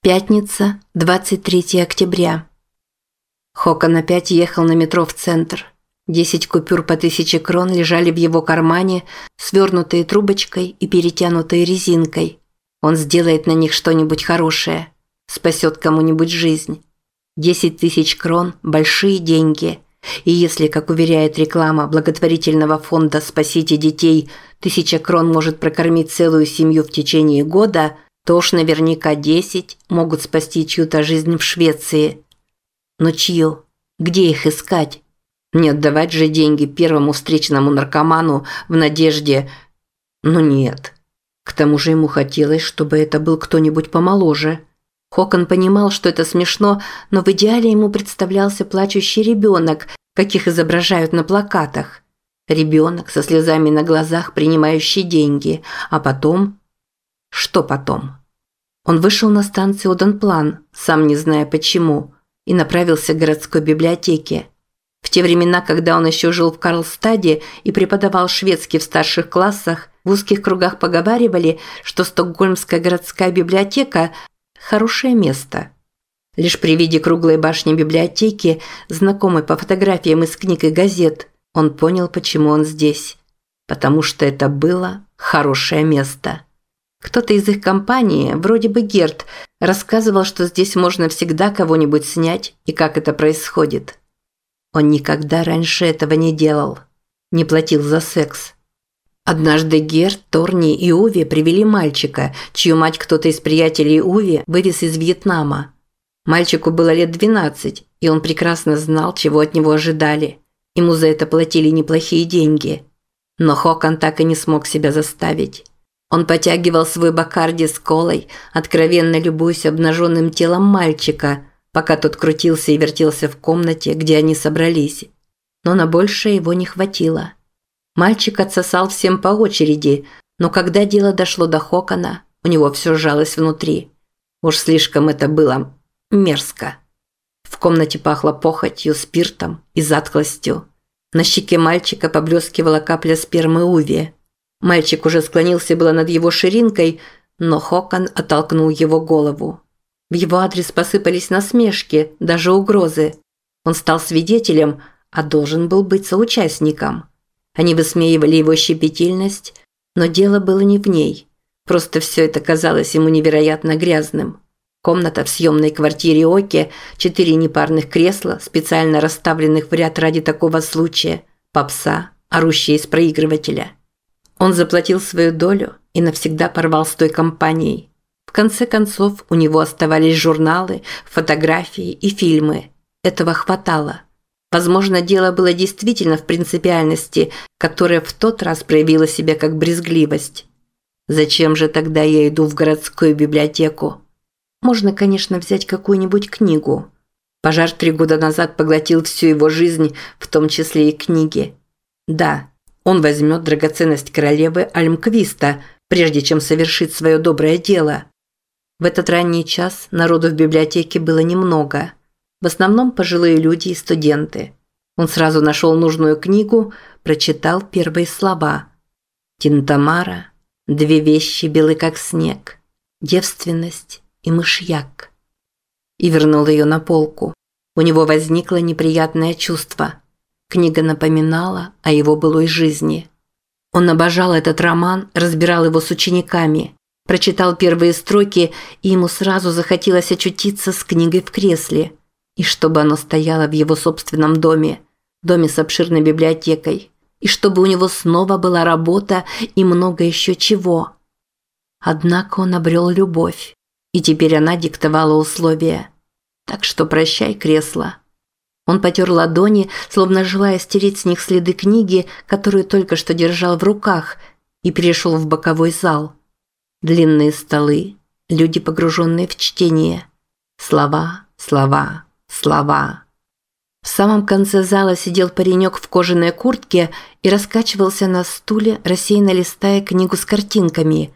Пятница, 23 октября. Хокон опять ехал на метро в центр. Десять купюр по тысяче крон лежали в его кармане, свернутые трубочкой и перетянутые резинкой. Он сделает на них что-нибудь хорошее, спасет кому-нибудь жизнь. Десять тысяч крон – большие деньги. И если, как уверяет реклама благотворительного фонда «Спасите детей», тысяча крон может прокормить целую семью в течение года – то уж наверняка десять могут спасти чью-то жизнь в Швеции. Но чью? Где их искать? Не отдавать же деньги первому встречному наркоману в надежде... Ну нет. К тому же ему хотелось, чтобы это был кто-нибудь помоложе. Хокон понимал, что это смешно, но в идеале ему представлялся плачущий ребенок, каких изображают на плакатах. Ребенок со слезами на глазах, принимающий деньги, а потом... Что потом? Он вышел на станцию Оденплан, сам не зная почему, и направился к городской библиотеке. В те времена, когда он еще жил в Карлстаде и преподавал шведский в старших классах, в узких кругах поговаривали, что Стокгольмская городская библиотека – хорошее место. Лишь при виде круглой башни библиотеки, знакомой по фотографиям из книг и газет, он понял, почему он здесь. Потому что это было хорошее место. Кто-то из их компании, вроде бы Герт, рассказывал, что здесь можно всегда кого-нибудь снять и как это происходит. Он никогда раньше этого не делал. Не платил за секс. Однажды Герт, Торни и Уви привели мальчика, чью мать кто-то из приятелей Уви вывез из Вьетнама. Мальчику было лет 12, и он прекрасно знал, чего от него ожидали. Ему за это платили неплохие деньги. Но Хокон так и не смог себя заставить. Он потягивал свой бакарди с колой, откровенно любуясь обнаженным телом мальчика, пока тот крутился и вертелся в комнате, где они собрались. Но на большее его не хватило. Мальчик отсосал всем по очереди, но когда дело дошло до Хокона, у него все сжалось внутри. Уж слишком это было мерзко. В комнате пахло похотью, спиртом и затхлостью. На щеке мальчика поблескивала капля спермы Уви – Мальчик уже склонился было над его ширинкой, но Хокон оттолкнул его голову. В его адрес посыпались насмешки, даже угрозы. Он стал свидетелем, а должен был быть соучастником. Они высмеивали его щепетильность, но дело было не в ней. Просто все это казалось ему невероятно грязным. Комната в съемной квартире Оки, четыре непарных кресла, специально расставленных в ряд ради такого случая, попса, орущие из проигрывателя – он заплатил свою долю и навсегда порвал с той компанией. В конце концов, у него оставались журналы, фотографии и фильмы. Этого хватало. Возможно, дело было действительно в принципиальности, которая в тот раз проявила себя как брезгливость. Зачем же тогда я иду в городскую библиотеку? Можно, конечно, взять какую-нибудь книгу. Пожар три года назад поглотил всю его жизнь, в том числе и книги. Да, он возьмет драгоценность королевы Альмквиста, прежде чем совершит свое доброе дело. В этот ранний час народу в библиотеке было немного. В основном пожилые люди и студенты. Он сразу нашел нужную книгу, прочитал первые слова. Тинтамара, две вещи белы как снег, девственность и мышьяк. И вернул ее на полку. У него возникло неприятное чувство – Книга напоминала о его былой жизни. Он обожал этот роман, разбирал его с учениками. Прочитал первые строки, и ему сразу захотелось очутиться с книгой в кресле. И чтобы оно стояло в его собственном доме, доме с обширной библиотекой. И чтобы у него снова была работа и много еще чего. Однако он обрел любовь, и теперь она диктовала условия. Так что прощай, кресло. Он потер ладони, словно желая стереть с них следы книги, которую только что держал в руках, и перешел в боковой зал. Длинные столы, люди, погруженные в чтение. Слова, слова, слова. В самом конце зала сидел паренек в кожаной куртке и раскачивался на стуле, рассеянно листая книгу с картинками.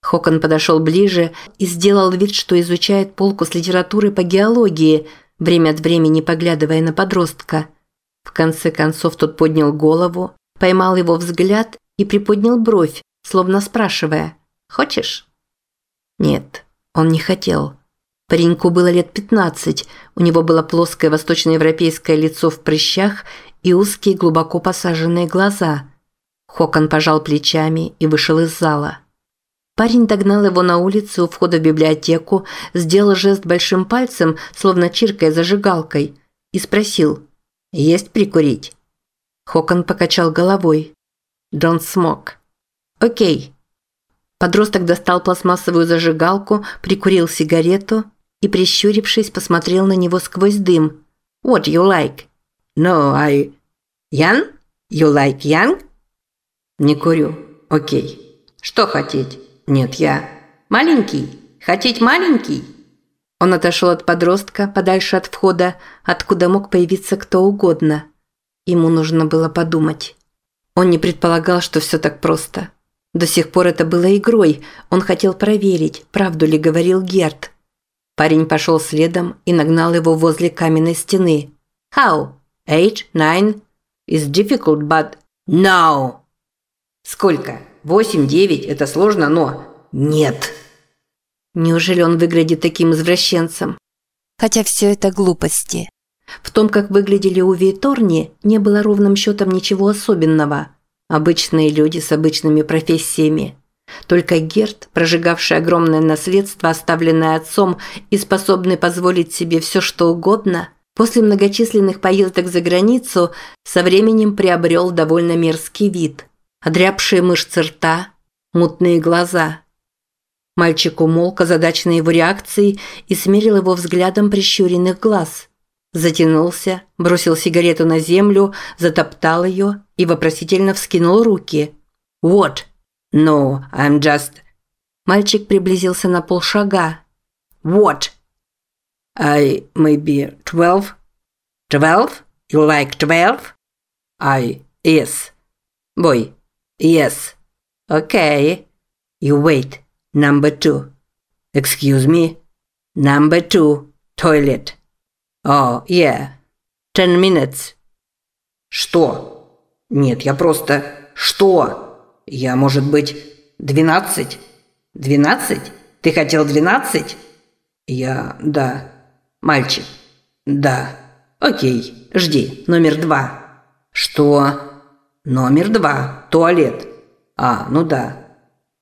Хокон подошел ближе и сделал вид, что изучает полку с литературой по геологии – время от времени поглядывая на подростка. В конце концов тот поднял голову, поймал его взгляд и приподнял бровь, словно спрашивая «Хочешь?». Нет, он не хотел. Пареньку было лет 15, у него было плоское восточноевропейское лицо в прыщах и узкие глубоко посаженные глаза. Хокон пожал плечами и вышел из зала. Парень догнал его на улице у входа в библиотеку, сделал жест большим пальцем, словно чиркая зажигалкой, и спросил «Есть прикурить?» Хокон покачал головой. «Don't smoke». «Окей». Подросток достал пластмассовую зажигалку, прикурил сигарету и, прищурившись, посмотрел на него сквозь дым. «What you like?» «No, I...» «Young? You like young?» «Не курю. Окей. Что хотеть?» «Нет, я...» «Маленький? Хотеть маленький?» Он отошел от подростка, подальше от входа, откуда мог появиться кто угодно. Ему нужно было подумать. Он не предполагал, что все так просто. До сих пор это было игрой. Он хотел проверить, правду ли говорил Герт. Парень пошел следом и нагнал его возле каменной стены. «How? Eight? Nine? It's difficult, but...» «No!» «Сколько? Восемь, девять? Это сложно, но...» «Нет!» Неужели он выглядит таким извращенцем? Хотя все это глупости. В том, как выглядели Уви и Торни, не было ровным счетом ничего особенного. Обычные люди с обычными профессиями. Только Герт, прожигавший огромное наследство, оставленное отцом и способный позволить себе все что угодно, после многочисленных поездок за границу со временем приобрел довольно мерзкий вид. Одрябшие мышцы рта, мутные глаза. Мальчик умолк, озадаченный его реакцией, и смерил его взглядом прищуренных глаз – Затянулся, бросил сигарету на землю, затоптал ее и вопросительно вскинул руки. «What? No, I'm just...» Мальчик приблизился на полшага. «What? I maybe twelve? Twelve? You like twelve? I... Yes. Boy. Yes. Okay. You wait. Number two. Excuse me. Number two. Toilet. «Oh, yeah. Ten minutes». «Что?» «Нет, я просто... Что?» «Я, может быть, двенадцать?» «Двенадцать? Ты хотел двенадцать?» «Я... да. Мальчик. Да. Окей, жди. Номер два». «Что?» «Номер два. Туалет». «А, ну да.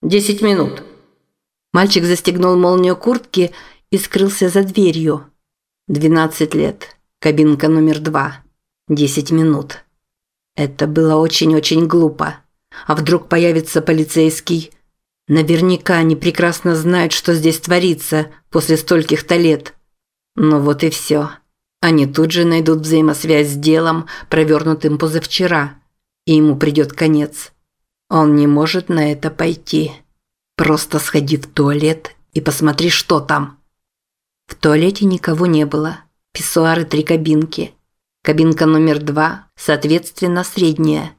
Десять минут». Мальчик застегнул молнию куртки и скрылся за дверью. 12 лет. Кабинка номер два. 10 минут. Это было очень-очень глупо. А вдруг появится полицейский? Наверняка они прекрасно знают, что здесь творится после стольких-то лет. Ну вот и все. Они тут же найдут взаимосвязь с делом, провернутым позавчера. И ему придет конец. Он не может на это пойти. Просто сходи в туалет и посмотри, что там. В туалете никого не было. Писсуары три кабинки. Кабинка номер два, соответственно, средняя.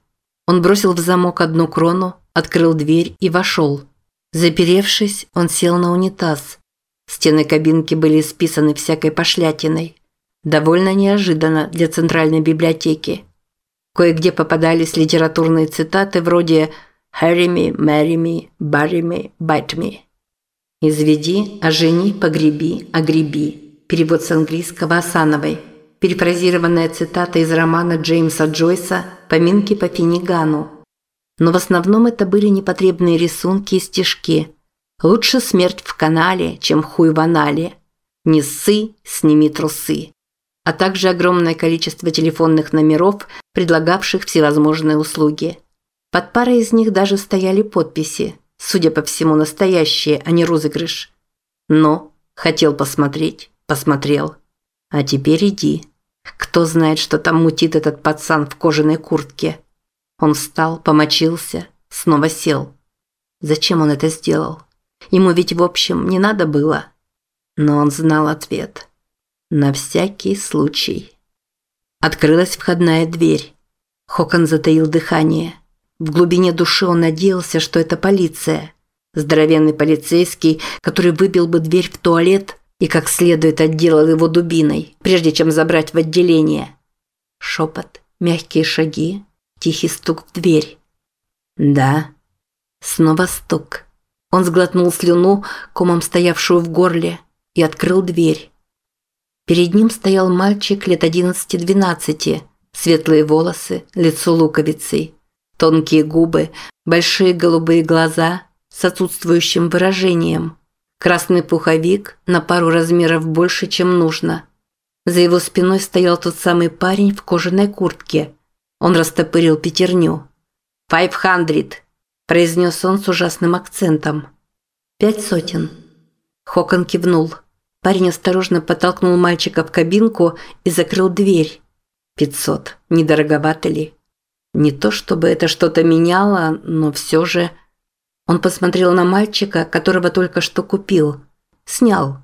Он бросил в замок одну крону, открыл дверь и вошел. Заперевшись, он сел на унитаз. Стены кабинки были исписаны всякой пошлятиной. Довольно неожиданно для центральной библиотеки. Кое-где попадались литературные цитаты вроде «Harry me, marry me, bury me, bite me». «Изведи, ожени, погреби, огреби». Перевод с английского Асановой. Перефразированная цитата из романа Джеймса Джойса «Поминки по Финигану». Но в основном это были непотребные рисунки и стишки. «Лучше смерть в канале, чем хуй в анале». «Не ссы, сними трусы» а также огромное количество телефонных номеров, предлагавших всевозможные услуги. Под парой из них даже стояли подписи Судя по всему, настоящие, а не розыгрыш. Но хотел посмотреть, посмотрел. А теперь иди. Кто знает, что там мутит этот пацан в кожаной куртке. Он встал, помочился, снова сел. Зачем он это сделал? Ему ведь, в общем, не надо было. Но он знал ответ. На всякий случай. Открылась входная дверь. Хокон затаил дыхание. В глубине души он надеялся, что это полиция. Здоровенный полицейский, который выбил бы дверь в туалет и как следует отделал его дубиной, прежде чем забрать в отделение. Шепот, мягкие шаги, тихий стук в дверь. «Да». Снова стук. Он сглотнул слюну, комом стоявшую в горле. и открыл дверь. Перед ним стоял мальчик лет 11-12, светлые волосы, лицо луковицей, тонкие губы, большие голубые глаза с отсутствующим выражением, красный пуховик на пару размеров больше, чем нужно. За его спиной стоял тот самый парень в кожаной куртке. Он растопырил пятерню. «Five hundred», – произнес он с ужасным акцентом. «Пять сотен». Хокон кивнул. Парень осторожно подтолкнул мальчика в кабинку и закрыл дверь. «Пятьсот. Недороговато ли?» Не то чтобы это что-то меняло, но все же... Он посмотрел на мальчика, которого только что купил. Снял.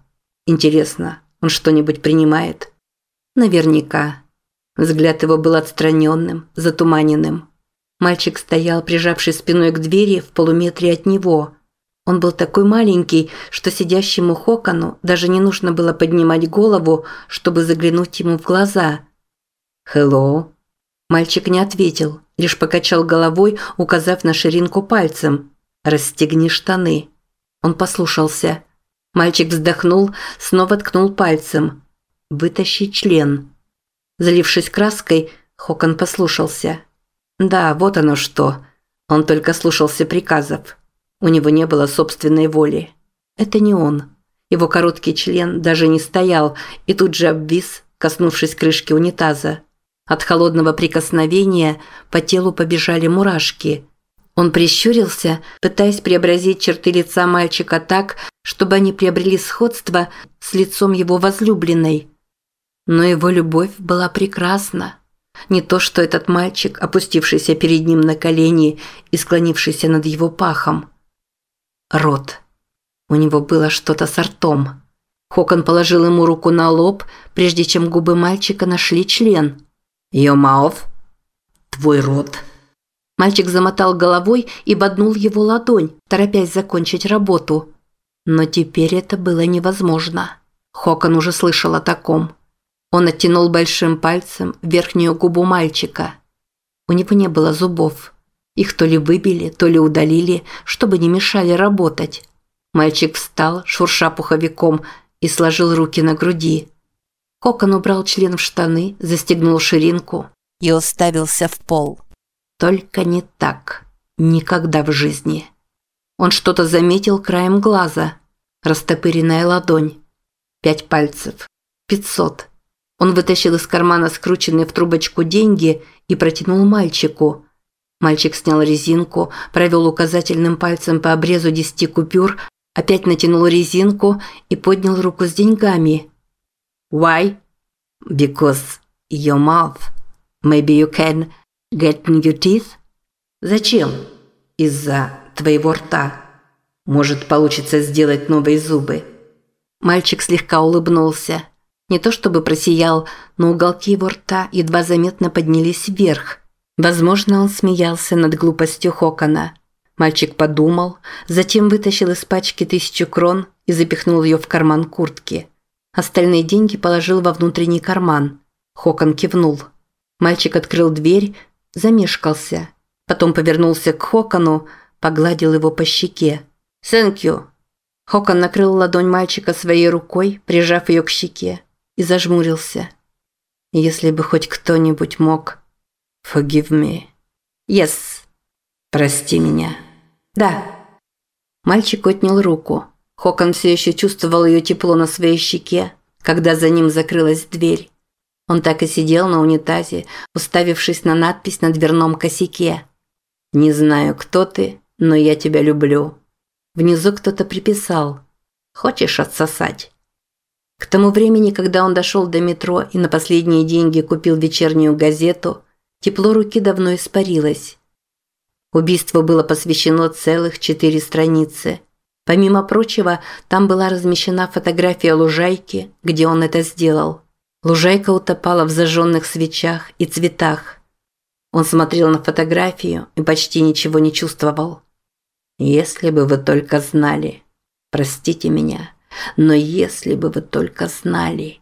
Интересно, он что-нибудь принимает? Наверняка. Взгляд его был отстраненным, затуманенным. Мальчик стоял, прижавшись спиной к двери в полуметре от него. Он был такой маленький, что сидящему Хокону даже не нужно было поднимать голову, чтобы заглянуть ему в глаза. «Hello?» Мальчик не ответил, лишь покачал головой, указав на ширинку пальцем. «Расстегни штаны». Он послушался. Мальчик вздохнул, снова ткнул пальцем. «Вытащи член». Залившись краской, Хокон послушался. Да, вот оно что. Он только слушался приказов. У него не было собственной воли. Это не он. Его короткий член даже не стоял и тут же обвис, коснувшись крышки унитаза. От холодного прикосновения по телу побежали мурашки. Он прищурился, пытаясь преобразить черты лица мальчика так, чтобы они приобрели сходство с лицом его возлюбленной. Но его любовь была прекрасна. Не то, что этот мальчик, опустившийся перед ним на колени и склонившийся над его пахом. Рот. У него было что-то с ртом. Хокон положил ему руку на лоб, прежде чем губы мальчика нашли член. «Your mouth?» «Твой рот». Мальчик замотал головой и боднул его ладонь, торопясь закончить работу. Но теперь это было невозможно. Хокон уже слышал о таком. Он оттянул большим пальцем верхнюю губу мальчика. У него не было зубов. Их то ли выбили, то ли удалили, чтобы не мешали работать. Мальчик встал, шурша пуховиком, и сложил руки на груди. Кокон убрал член в штаны, застегнул ширинку и уставился в пол. Только не так. Никогда в жизни. Он что-то заметил краем глаза. Растопыренная ладонь. Пять пальцев. Пятьсот. Он вытащил из кармана скрученные в трубочку деньги и протянул мальчику. Мальчик снял резинку, провел указательным пальцем по обрезу десяти купюр, опять натянул резинку и поднял руку с деньгами. «Why?» «Because your mouth. Maybe you can get new teeth?» «Зачем?» «Из-за твоего рта. Может, получится сделать новые зубы». Мальчик слегка улыбнулся. Не то чтобы просиял, но уголки его рта едва заметно поднялись вверх. Возможно, он смеялся над глупостью Хокона. Мальчик подумал, затем вытащил из пачки тысячу крон и запихнул ее в карман куртки. Остальные деньги положил во внутренний карман. Хокон кивнул. Мальчик открыл дверь, замешкался. Потом повернулся к Хокону, погладил его по щеке. «Thank you». Хокон накрыл ладонь мальчика своей рукой, прижав ее к щеке и зажмурился. Если бы хоть кто-нибудь мог... Forgive me. Yes. Прости меня. Да. Мальчик отнял руку. Хокон все еще чувствовал ее тепло на своей щеке, когда за ним закрылась дверь. Он так и сидел на унитазе, уставившись на надпись на дверном косяке. «Не знаю, кто ты, но я тебя люблю». Внизу кто-то приписал «Хочешь отсосать?» К тому времени, когда он дошел до метро и на последние деньги купил вечернюю газету, тепло руки давно испарилось. Убийству было посвящено целых четыре страницы. Помимо прочего, там была размещена фотография лужайки, где он это сделал. Лужайка утопала в зажженных свечах и цветах. Он смотрел на фотографию и почти ничего не чувствовал. «Если бы вы только знали. Простите меня». Но если бы вы только знали.